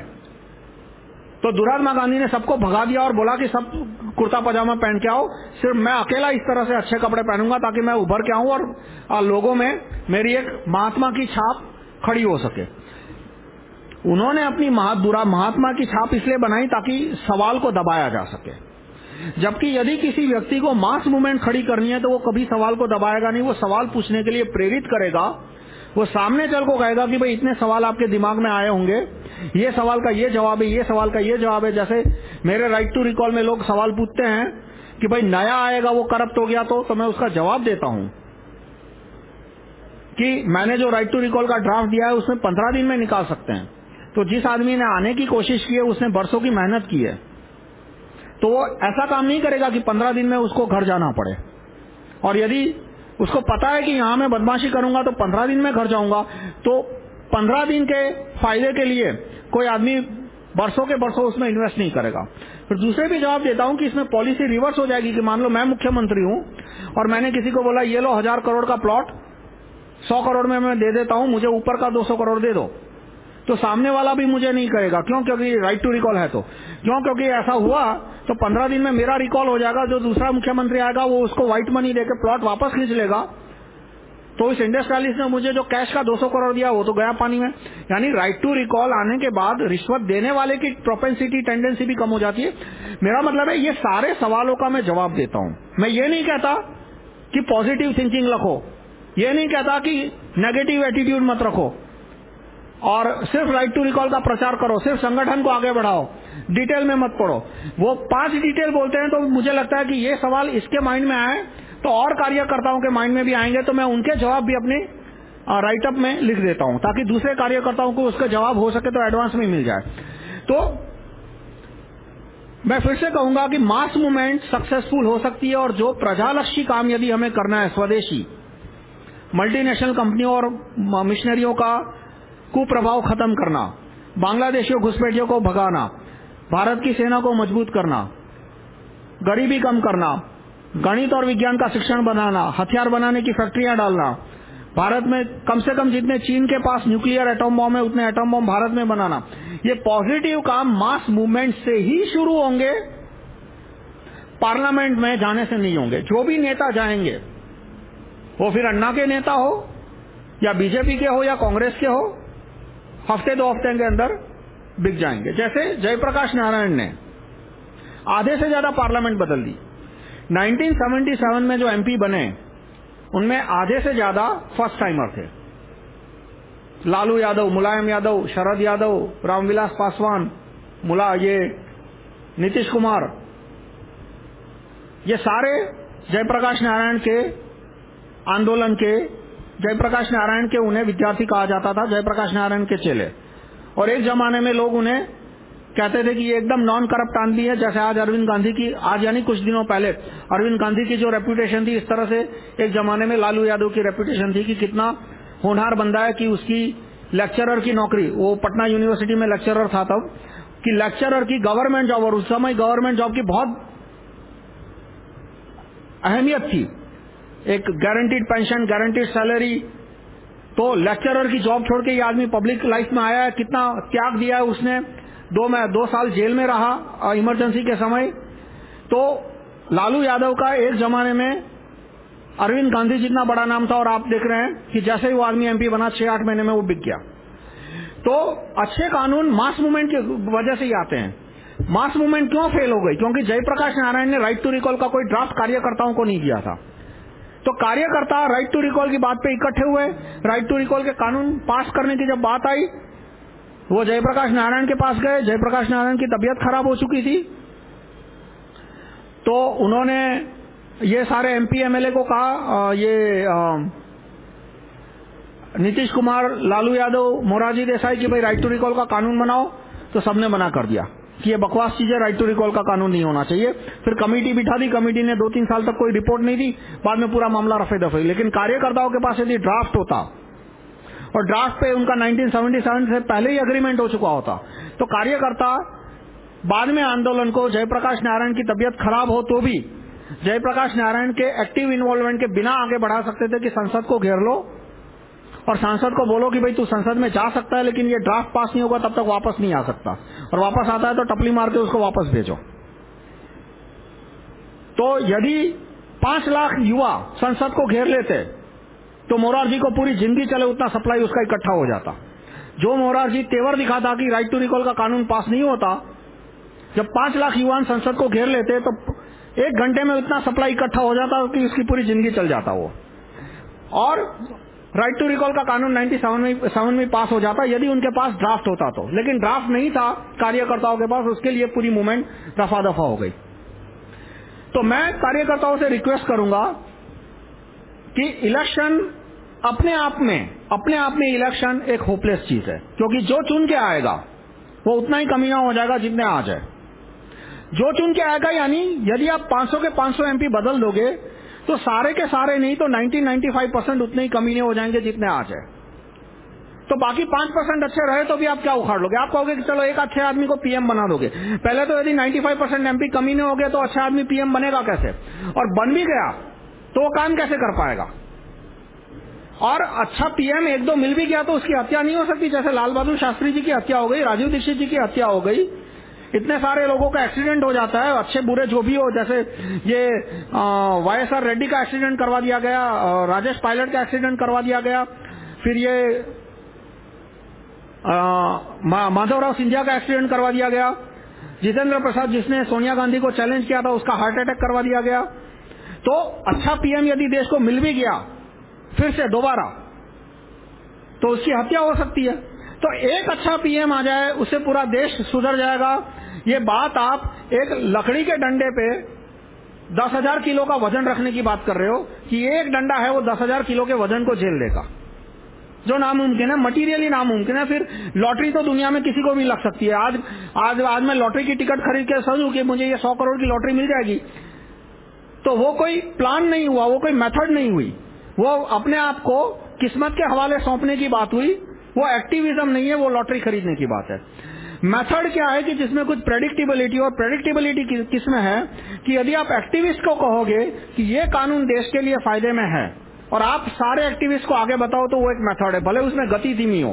तो दुरात्मा गांधी ने सबको भगा दिया और बोला कि सब कुर्ता पजामा पहन के आओ, सिर्फ़ मैं अकेला इस तरह से अच्छे कपड़े पहनूँगा ताकि मैं उभर के आऊँ और लोगों में मेरी एक महात्मा की छाप खड़ी हो सके। उन्होंने अपनी महात्मा की छाप इसलिए बनाई ताकि सवाल को दबाया जा सके। जबकि यदि किसी व्यक्ति को मास मूवमेंट खड़ी करनी है तो वो कभी सवाल को दबाएगा नहीं वो सवाल पूछने के लिए प्रेरित करेगा। वो सामने चल को कहेगा कि भाई इतने सवाल आपके दिमाग में आए होंगे ये सवाल का ये जवाब है ये सवाल का ये जवाब है। जैसे मेरे राइट टू रिकॉल में लोग सवाल पूछते हैं कि भाई नया आएगा वो करप्ट हो गया तो, तो मैं उसका जवाब देता हूँ। कि मैंने जो राइट टू रिकॉल का ड्राफ्ट दिया है, उसमें पंद्रह दिन में निकाल सकते हैं। तो जिस आदमी ने आने की कोशिश की है, उसने बरसों की मेहनत की है। तो वो ऐसा काम नहीं करेगा कि पंद्रह दिन में उसको घर जाना पड़े। और यदि उसको पता है कि यहाँ मैं बदमाशी करूँगा तो पंद्रह दिन में घर जाऊँगा। तो पंद्रह दिन के फ़ायदे के लिए कोई आदमी बरसों के बरसों उसमें इन्वेस्ट नहीं करेगा। फिर दूसरे भी जवाब देता हूँ कि इसमें पॉलिसी रिवर्स हो जाएगी कि मान लो मैं मुख्यमंत्री हूँ, और मैंने किसी को बोला, ये लो हज़ार करोड़ का प्लॉट सौ करोड़ में मैं दे देता हूँ, मुझे ऊपर का दो सौ करोड़ दे दो। तो सामने वाला भी मुझे नहीं करेगा, क्यों? क्योंकि राइट टू रिकॉल है तो। क्यों? क्योंकि ऐसा हुआ तो पंद्रह दिन में मेरा रिकॉल हो जाएगा, जो दूसरा मुख्यमंत्री आएगा, वो उसको व्हाइट मनी देकर प्लॉट वापस खींच लेगा। तो इस इंडस्ट्रियलिस्ट ने मुझे जो कैश का 200 करोड़ दिया, वो तो गया पानी में। यानी राइट टू रिकॉल आने के बाद रिश्वत देने वाले की प्रोपेंसिटी टेंडेंसी भी कम हो जाती है। मेरा मतलब है, ये सारे सवालों का मैं जवाब देता हूँ। मैं ये नहीं कहता कि पॉजिटिव थिंकिंग रखो। ये नहीं कहता कि नेगेटिव एटीट्यूड मत रखो। और सिर्फ़ राइट टू रिकॉल का प्रचार करो, सिर्फ़ संगठन को आगे बढ़ाओ डिटेल में मत पढ़ो। वो पाँच डिटेल बोलते हैं तो मुझे लगता है कि ये सवाल इसके माइंड में आए तो और कार्यकर्ताओं के माइंड में भी आएँगे तो मैं उनके जवाब भी अपने राइटअप में लिख देता हूँ, ताकि दूसरे कार्यकर्ताओं को उसका जवाब हो सके तो एडवांस में मिल जाए। तो मैं फिर से कहूँगा कि मास मूवमेंट सक्सेसफुल हो सकती है और जो प्रजालक्षी काम यदि हमें करना है, स्वदेशी मल्टीनेशनल कंपनियों और मिशनरियों का कुप्रभाव खत्म करना, बांग्लादेशियों घुसपैठियों को भगाना, भारत की सेना को मज़बूत करना, गरीबी कम करना, गणित और विज्ञान का शिक्षण बनाना, हथियार बनाने की फैक्ट्रियाँ डालना, भारत में कम से कम जितने चीन के पास न्यूक्लियर एटम बॉम्ब है, उतने एटम बॉम्ब भारत में बनाना। ये पॉजिटिव काम मास मूवमेंट से ही शुरू होंगे। पार्लियामेंट में जाने से नहीं होंगे। जो भी नेता जाएँगे वो फिर अन्ना के नेता हो, या बीजेपी के हो, या कांग्रेस के हो, हफ़्ते दो हफ़्ते के अंदर बिक जाएँगे। जैसे जयप्रकाश नारायण ने आधे से ज़्यादा पार्लियामेंट बदल दी। 1977 में जो एमपी बने, उनमें आधे से ज़्यादा फ़र्स्ट टाइमर थे। लालू यादव, मुलायम यादव, शरद यादव, रामविलास पासवान, मुला, ये नीतीश कुमार, ये सारे जयप्रकाश नारायण के आंदोलन के, जयप्रकाश नारायण के उन्हें विद्यार्थी कहा जाता था, जयप्रकाश नारायण के चेले। और एक जमाने में लोग उन्हें कहते थे कि ये एकदम नॉन करप्ट आदमी है, जैसे आज अरविंद गांधी की, आज यानी कुछ दिनों पहले अरविंद गांधी की जो रेपुटेशन थी, इस तरह से एक जमाने में लालू यादव की रेपुटेशन थी कि कितना होनहार बंदा है कि उसकी लेक्चरर की नौकरी, वो पटना यूनिवर्सिटी में लेक्चरर था तब, कि लेक्चरर की गवर्नमेंट जॉब और उस समय गवर्नमेंट जॉब की बहुत अहमियत थी। एक गारंटीड पेंशन गारंटीड सैलरी तो लेक्चरर की जॉब छोड़ के ये आदमी पब्लिक लाइफ में आया है, कितना त्याग दिया है उसने। दो में, दो साल जेल में रहा इमरजेंसी के समय। तो लालू यादव का एक जमाने में अरविंद गांधी जितना बड़ा नाम था, और आप देख रहे हैं कि जैसे ही वो आदमी एमपी बना छह आठ महीने में वो बिक गया। तो अच्छे कानून मास मूवमेंट की वजह से ही आते हैं। मास मूवमेंट क्यों फेल हो गई? क्योंकि जयप्रकाश नारायण ने राइट टू रिकॉल का कोई ड्राफ्ट कार्यकर्ताओं को नहीं दिया था। तो कार्यकर्ता राइट टू रिकॉल की बात पे इकट्ठे हुए राइट टू रिकॉल के कानून पास करने की जब बात आई, वो जयप्रकाश नारायण के पास गए, जयप्रकाश नारायण की तबीयत खराब हो चुकी थी। तो उन्होंने ये सारे एमपी एमएलए को कहा ये नीतीश कुमार, लालू यादव, मोरारजी देसाई की भाई राइट टू रिकॉल का कानून बनाओ तो सबने मना कर दिया। कि ये बकवास चीज़ें राइट टू रिकॉल का कानून नहीं होना चाहिए। फिर कमेटी बिठा दी, कमेटी ने दो तीन साल तक कोई रिपोर्ट नहीं दी, बाद में पूरा मामला रफे दफे। लेकिन कार्यकर्ताओं के पास यदि ड्राफ्ट होता, और ड्राफ्ट पे उनका 1977 से पहले ही अग्रीमेंट हो चुका होता तो कार्यकर्ता बाद में आंदोलन को जयप्रकाश नारायण की तबियत खराब हो तो भी जयप्रकाश नारायण के एक्टिव इन्वॉल्वमेंट के बिना आगे बढ़ा सकते थे कि संसद को घेर लो। और सांसद को बोलो कि भाई तू संसद में जा सकता है, लेकिन ये ड्राफ्ट पास नहीं होगा, तब तक वापस नहीं आ सकता। और वापस आता है तो टपली मार के उसको वापस भेजो। तो यदि पाँच लाख युवा संसद को घेर लेते तो मोरारजी को पूरी ज़िंदगी चले उतना सप्लाई उसका इकट्ठा हो जाता। जो मोरारजी तेवर दिखाता कि राइट टू रिकॉल का कानून पास नहीं होता, जब पाँच लाख युवा संसद को घेर लेते तो एक घंटे में उतना सप्लाई इकट्ठा हो जाता कि उसकी पूरी ज़िंदगी चल जाता वो। और राइट टू रिकॉल का कानून 97 में सेवन में पास हो जाता यदि उनके पास ड्राफ्ट होता तो। लेकिन ड्राफ्ट नहीं था, कार्यकर्ताओं के पास, उसके लिए पूरी मूवमेंट दफ़ा दफ़ा हो गई। तो मैं कार्यकर्ताओं से रिक्वेस्ट करूँगा कि इलेक्शन अपने आप में, अपने आप में इलेक्शन एक होपलेस चीज़ है। क्योंकि जो चुन के आएगा, वो उतना ही कमीना हो जाएगा जितने आ जाए जो चुन के आएगा, यानी यदि आप 500 के 500 एमपी बदल दोगे तो सारे के सारे नहीं तो 90-95 परसेंट उतने ही कमीने हो जाएँगे जितने आज है। तो बाकी पाँच परसेंट अच्छे रहे तो भी आप क्या उखाड़ लोगे? आप कहोगे कि चलो, एक अच्छे आदमी को पीएम बना दोगे। पहले तो यदि 95 परसेंट एमपी कमीने हो गए तो अच्छा आदमी पीएम बनेगा कैसे? और बन भी गया तो वो काम कैसे कर पाएगा? और अच्छा पीएम एक दो मिल भी गया तो उसकी हत्या नहीं हो सकती, जैसे लाल बहादुर शास्त्री जी की हत्या हो गई, राजीव दीक्षित जी की हत्या हो गई। इतने सारे लोगों का एक्सीडेंट हो जाता है, अच्छे बुरे जो भी हो, जैसे ये वाई एस आर रेड्डी का एक्सीडेंट करवा दिया गया राजेश पायलट का एक्सीडेंट करवा दिया गया, फिर ये माधवराव सिंधिया का एक्सीडेंट करवा दिया गया, जितेंद्र प्रसाद जिसने सोनिया गांधी को चैलेंज किया था, उसका हार्ट अटैक करवा दिया गया। तो अच्छा पीएम यदि देश को मिल भी गया, फिर से दोबारा तो उसकी हत्या हो सकती है। तो एक अच्छा पीएम आ जाए, उससे पूरा देश सुधर जाएगा। ये बात आप एक लकड़ी के डंडे पे दस हज़ार किलो का वज़न रखने की बात कर रहे हो कि एक डंडा है वो दस हज़ार किलो के वज़न को झेल लेगा जो नामुमकिन है मटीरियली नामुमकिन है, फिर लॉटरी तो दुनिया में किसी को भी लग सकती है। आज आज आज मैं लॉटरी की टिकट खरीद के सोचूं कि मुझे ये सौ करोड़ की लॉटरी मिल जाएगी। तो वो कोई प्लान नहीं हुआ, वो कोई मेथड नहीं हुई। वो अपने आप को किस्मत के हवाले सौंपने की बात हुई। वो एक्टिविज्म नहीं है, वो लॉटरी खरीदने की बात है। मेथड क्या है कि जिसमें कुछ प्रेडिक्टेबिलिटी और प्रेडिक्टेबिलिटी किसमें है कि यदि आप एक्टिविस्ट को कहोगे कि ये कानून देश के लिए फ़ायदे में है, और आप सारे एक्टिविस्ट को आगे बताओ तो वो एक मेथड है, भले उसमें गति धीमी हो।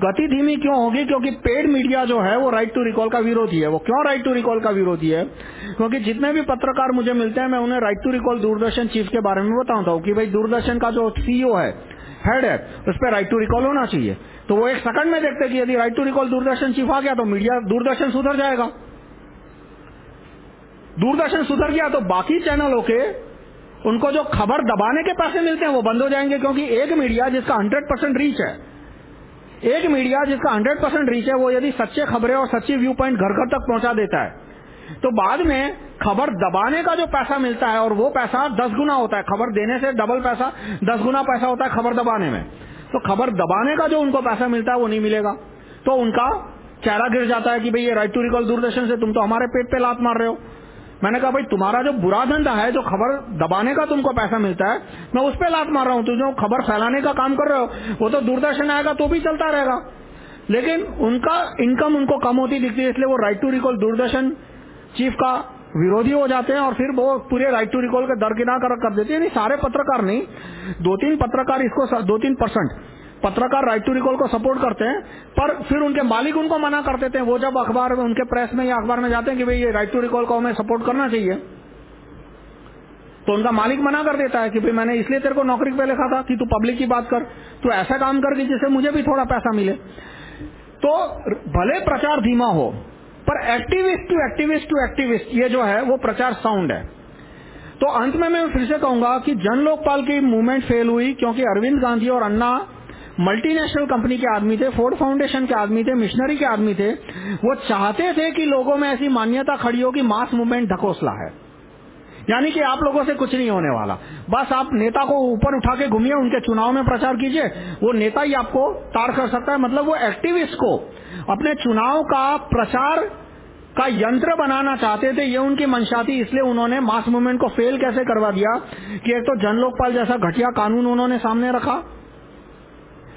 गति धीमी क्यों होगी? क्योंकि पेड मीडिया जो है, वो राइट टू रिकॉल का विरोधी है। वो क्यों राइट टू रिकॉल का विरोधी है? क्योंकि जितने भी पत्रकार मुझे मिलते हैं, मैं उन्हें right to recall Doordarshan chief के बारे में बताता हूँ कि भाई दूरदर्शन का जो सीईओ है हेड है, उस पर राइट टू रिकॉल होना चाहिए। तो वो एक सेकंड में देखते कि यदि right to recall Doordarshan chief आ गया तो मीडिया दूरदर्शन सुधर जाएगा। दूरदर्शन सुधर गया तो बाकी चैनलों के उनको जो खबर दबाने के पैसे मिलते हैं वो बंद हो जाएँगे क्योंकि एक मीडिया जिसका हंड्रेड परसेंट रीच है, एक मीडिया जिसका हंड्रेड परसेंट रीच है वो यदि सच्चे खबरें और सच्ची व्यू पॉइंट घर घर तक पहुँचा देता है तो बाद में खबर दबाने का जो पैसा मिलता है और वो पैसा दस गुना होता है, खबर देने से डबल पैसा, दस गुना पैसा होता है खबर दबाने में। तो खबर दबाने का जो उनको पैसा मिलता है वो नहीं मिलेगा। तो उनका चेहरा गिर जाता है कि भाई ये राइट टू रिकॉल दूरदर्शन से तुम तो हमारे पेट पे लात मार रहे हो। मैंने कहा, भाई, तुम्हारा जो बुरा धंधा है, जो खबर दबाने का तुमको पैसा मिलता है, मैं उस पर लात मार रहा हूँ। तुम जो खबर फैलाने का काम कर रहे हो, वो तो दूरदर्शन आएगा तो भी चलता रहेगा। लेकिन उनका इनकम उनको कम होती दिखती है, इसलिए वो right to recall Doordarshan chief का विरोधी हो जाते हैं और फिर वो पूरे राइट टू रिकॉल के दरकिनार कर, कर देते हैं। सारे पत्रकार नहीं दो तीन पत्रकार इसको दो तीन परसेंट पत्रकार राइट टू रिकॉल को सपोर्ट करते हैं पर फिर उनके मालिक उनको मना कर देते हैं। वो जब अखबार में उनके प्रेस में या अखबार में जाते हैं कि भाई ये राइट टू रिकॉल को हमें सपोर्ट करना चाहिए तो उनका मालिक मना कर देता है कि भाई मैंने इसलिए तेरे को नौकरी पे लिखा था कि तू पब्लिक की बात कर तू ऐसा काम कर जिससे मुझे भी थोड़ा पैसा मिले। तो भले प्रचार धीमा हो पर activist to activist to activist ये जो है, वो प्रचार साउंड है। तो अंत में मैं फिर से कहूँगा कि जन लोकपाल की मूवमेंट फेल हुई क्योंकि अरविंद गांधी और अन्ना मल्टीनेशनल कंपनी के आदमी थे फोर्ड फाउंडेशन के आदमी थे मिशनरी के आदमी थे। वो चाहते थे कि लोगों में ऐसी मान्यता खड़ी हो कि मास मूवमेंट ढकोसला है। यानी कि आप लोगों से कुछ नहीं होने वाला। बस आप नेता को ऊपर उठा के घूमिए, उनके चुनाव में प्रचार कीजिए। वो नेता ही आपको तार कर सकता है। मतलब वो एक्टिविस्ट को अपने चुनाव का प्रचार का यंत्र बनाना चाहते थे, ये उनकी मंशा थी इसलिए उन्होंने मास मूवमेंट को फेल कैसे करवा दिया कि एक तो जन लोकपाल जैसा घटिया कानून उन्होंने सामने रखा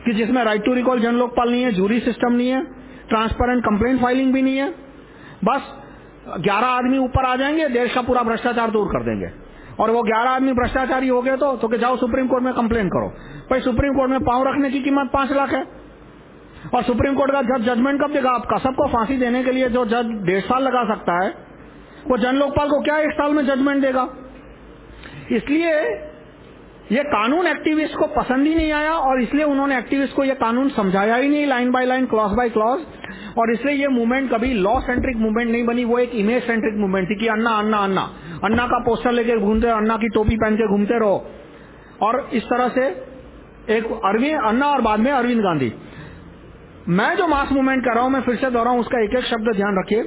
कि जिसमें राइट टू रिकॉल जन लोकपाल नहीं है जूरी सिस्टम नहीं है ट्रांसपेरेंट कंप्लेंट फाइलिंग भी नहीं है। बस ग्यारह आदमी ऊपर आ जाएँगे, देश का पूरा भ्रष्टाचार दूर कर देंगे। और वो ग्यारह आदमी भ्रष्टाचारी हो गए तो तो कि जाओ सुप्रीम कोर्ट में कंप्लेन करो। भाई, सुप्रीम कोर्ट में पाँव रखने की कीमत पाँच लाख है। और सुप्रीम कोर्ट का जज जजमेंट कब देगा आपका? सबको फांसी देने के लिए जो जज डेढ़ साल लगा सकता है, वो जन लोकपाल को क्या एक साल में जजमेंट देगा? इसलिए ये कानून एक्टिविस्ट को पसंद ही नहीं आया और इसलिए उन्होंने एक्टिविस्ट को ये कानून समझाया ही नहीं line by line clause by clause और इसलिए ये मूवमेंट कभी लॉ सेंट्रिक मूवमेंट नहीं बनी, वो एक इमेज सेंट्रिक मूवमेंट थी कि अन्ना अन्ना अन्ना। अन्ना का पोस्टर लेके घूमते रहो, अन्ना की टोपी पहन के घूमते रहो। और इस तरह से एक अरविंद, अन्ना और बाद में अरविंद गांधी। मैं जो मास मूवमेंट कर रहा हूँ, मैं फिर से दोहराऊं, उसका एक एक शब्द ध्यान रखिए।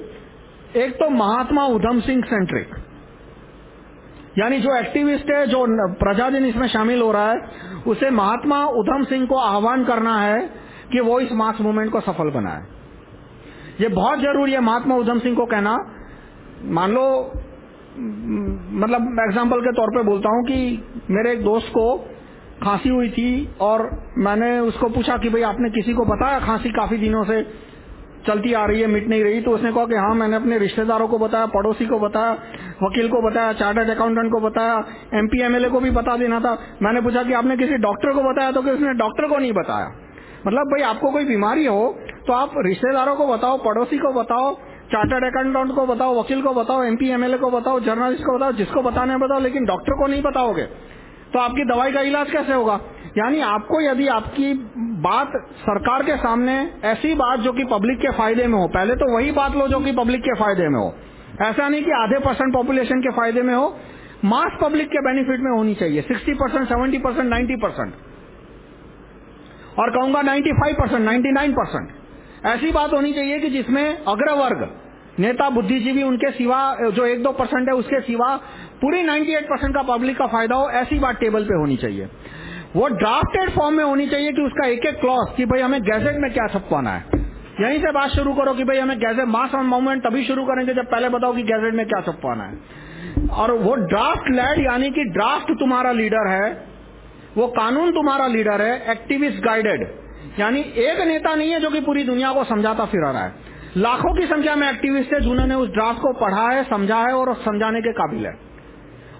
एक तो महात्मा उधम सिंह सेंट्रिक यानी जो एक्टिविस्ट है, जो प्रजाजन इसमें शामिल हो रहा है, उसे महात्मा उधम सिंह को आह्वान करना है कि वो इस मास मूवमेंट को सफल बनाए। ये बहुत ज़रूरी है महात्मा उधम सिंह को कहना। मान लो मतलब एग्ज़ाम्पल के तौर पे बोलता हूँ कि मेरे एक दोस्त को खांसी हुई थी और मैंने उसको पूछा कि भाई आपने किसी को बताया खांसी काफ़ी दिनों से चलती आ रही है, मिट नहीं रही? तो उसने कहा कि हाँ मैंने अपने रिश्तेदारों को बताया, पड़ोसी को बताया, वकील को बताया, चार्टर्ड अकाउंटेंट को बताया, एमपी, एमएलए को भी बता देना था। मैंने पूछा कि आपने किसी डॉक्टर को बताया? तो कि उसने डॉक्टर को नहीं बताया। मतलब भाई, आपको कोई बीमारी हो तो आप रिश्तेदारों को बताओ, पड़ोसी को बताओ, चार्टर्ड अकाउंटेंट को बताओ, वकील को बताओ, एमपी, एमएलए को बताओ, जर्नलिस्ट को बताओ, जिसको बताने बताओ, लेकिन डॉक्टर को नहीं बताओगे। तो आपकी दवाई का इलाज कैसे होगा? यानी आपको यदि आपकी बात सरकार के सामने ऐसी बात जो कि पब्लिक के फ़ायदे में हो, पहले तो वही बात लो जो कि पब्लिक के फ़ायदे में हो। ऐसा नहीं कि आधे परसेंट पॉपुलेशन के फ़ायदे में हो मास पब्लिक के बेनिफिट में होनी चाहिए। Sixty percent seventy percent ninety percent और कहूँगा ninety five percent ninety nine percent ऐसी बात होनी चाहिए कि जिसमें अग्रवर्ग, नेता बुद्धिजीवी उनके सिवा, जो एक दो परसेंट है उसके सिवा पूरी 98 परसेंट का पब्लिक का फ़ायदा हो, ऐसी बात टेबल पे होनी चाहिए। वो ड्राफ्टेड फॉर्म में होनी चाहिए कि उसका एक एक क्लॉज कि भाई हमें गैजेट में क्या छपवाना है। यहीं से बात शुरू करो कि भाई हमें गैजेट मास ऑन मूवमेंट तभी शुरू करेंगे जब पहले बताओ कि गैजेट में क्या छपवाना है। और वो ड्राफ्ट लेड यानी कि ड्राफ्ट तुम्हारा लीडर है, वो कानून तुम्हारा लीडर है एक्टिविस्ट गाइडेड यानी एक नेता नहीं है जो कि पूरी दुनिया को समझाता फिर रहा है। लाखों की संख्या में एक्टिविस्ट है, जिन्होंने उस ड्राफ्ट को पढ़ा है, समझा है और समझाने के काबिल है।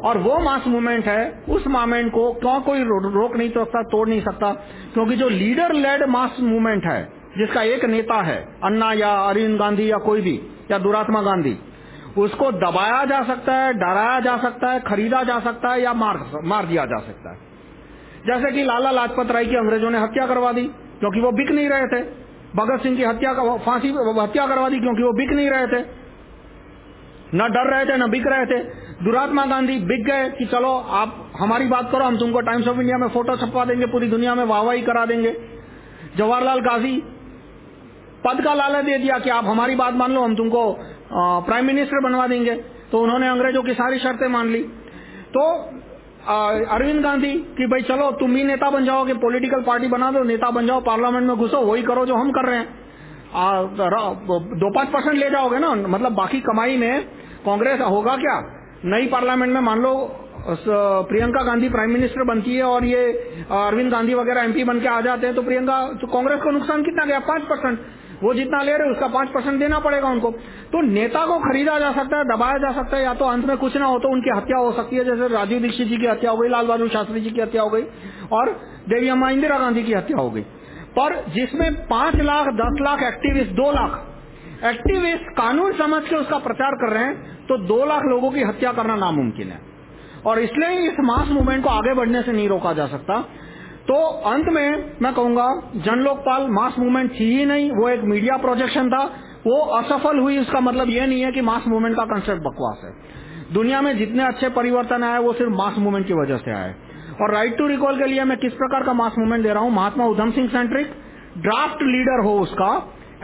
और वो मास मूवमेंट है, उस मूवमेंट को क्यों कोई रोक नहीं सकता, तोड़ नहीं सकता? क्योंकि जो लीडर लेड मास मूवमेंट है, जिसका एक नेता है, अन्ना या अरविंद गांधी या कोई भी, या दुरात्मा गांधी, उसको दबाया जा सकता है, डराया जा सकता है, खरीदा जा सकता है, या मार मार दिया जा सकता है। जैसे कि लाला लाजपत राय की अंग्रेज़ों ने हत्या करवा दी, क्योंकि वो बिक नहीं रहे थे। भगत सिंह की हत्या फांसी, हत्या करवा दी, क्योंकि वो बिक नहीं रहे थे। न डर रहे थे, न बिक रहे थे। दुरात्मा गांधी बिक गए कि चलो आप हमारी बात करो हम तुमको टाइम्स ऑफ़ इंडिया में फ़ोटो छपवा देंगे पूरी दुनिया में वाहवाही करा देंगे। जवाहरलाल गांधी पद का लालच दे दिया कि आप हमारी बात मान लो हम तुमको प्राइम मिनिस्टर बनवा देंगे। तो उन्होंने अंग्रेज़ों की सारी शर्तें मान ली। तो अरविंद गांधी कि भाई चलो तुम भी नेता बन जाओ कि पॉलिटिकल पार्टी बना दो नेता बन जाओ पार्लियामेंट में घुसो वही करो जो हम कर रहे हैं। आ, दो पाँच परसेंट ले जाओगे ना मतलब बाकी कमाई में कांग्रेस होगा क्या? नई पार्लियामेंट में मान लो प्रियंका गांधी प्राइम मिनिस्टर बनती है और ये अरविंद गांधी वगैरह एमपी बन के आ जाते हैं तो प्रियंका तो कांग्रेस को नुकसान कितना गया? पाँच परसेंट। वो जितना ले रहे उसका पाँच परसेंट देना पड़ेगा उनको। तो नेता को खरीदा जा सकता है, दबाया जा सकता है, या तो अंत में कुछ ना हो तो उनकी हत्या हो सकती है, जैसे राजीव दीक्षित जी की हत्या हो गई, लाल बहादुर शास्त्री जी की हत्या हो गई, और देवी अम्मा इंदिरा गांधी की हत्या हो गई। पर जिसमें पाँच लाख, दस लाख एक्टिविस्ट दो लाख एक्टिविस्ट कानून समझ के उसका प्रचार कर रहे हैं तो दो लाख लोगों की हत्या करना नामुमकिन है। और इसलिए इस मास मूवमेंट को आगे बढ़ने से नहीं रोका जा सकता। तो अंत में मैं कहूँगा जन लोकपाल मास मूवमेंट थी ही नहीं, वो एक मीडिया प्रोजेक्शन था, वो असफल हुई उसका मतलब ये नहीं है कि मास मूवमेंट का कंसेप्ट बकवास है। दुनिया में जितने अच्छे परिवर्तन आए, वो सिर्फ़ मास मूवमेंट की वजह से आए। और राइट टू रिकॉल के लिए मैं किस प्रकार का मास मूवमेंट दे रहा हूँ? Mahatma Udham Singh centric draft leader हो उसका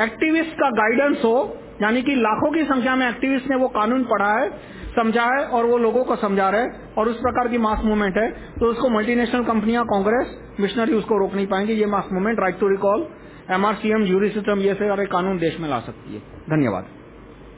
एक्टिविस्ट का गाइडेंस हो, यानी कि लाखों की संख्या में एक्टिविस्ट ने वो कानून पढ़ा है समझा है और वो लोगों को समझा रहे हैं और उस प्रकार की मास मूवमेंट है तो उसको मल्टीनेशनल कंपनियाँ कांग्रेस मिशनरी उसको रोक नहीं पाएँगे। ये mass movement right to recall MRCM jury system ये सारे कानून देश में ला सकती है। धन्यवाद।